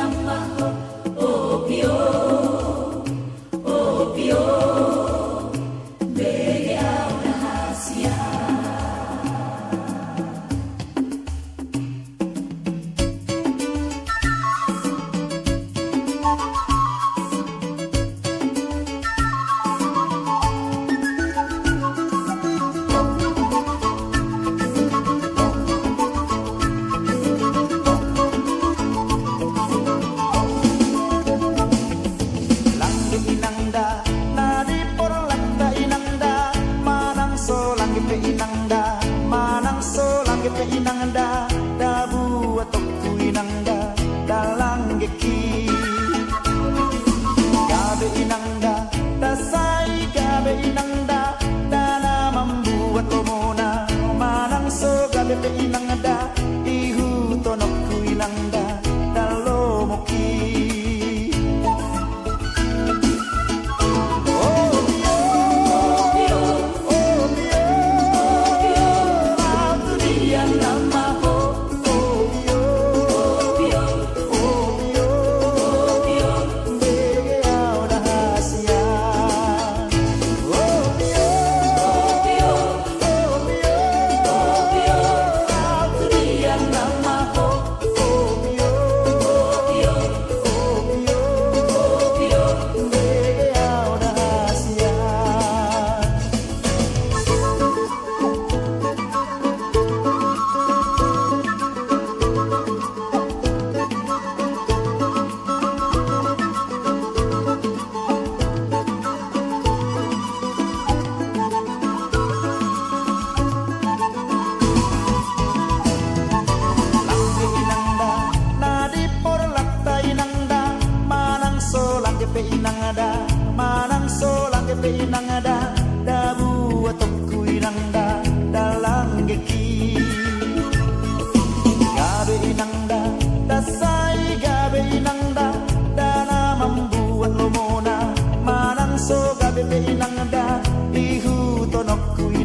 tambah inangda nadi porlak ta inangda manang langit pe inangda manang solang pe inangda. pe nang da manang so lang ge pe nang da da bu atok kui nang da da lang ge ki. Ga be nang da da sai ga be nang da da na mam bu at lo mo na manang so ga be nang da i hu to nok kui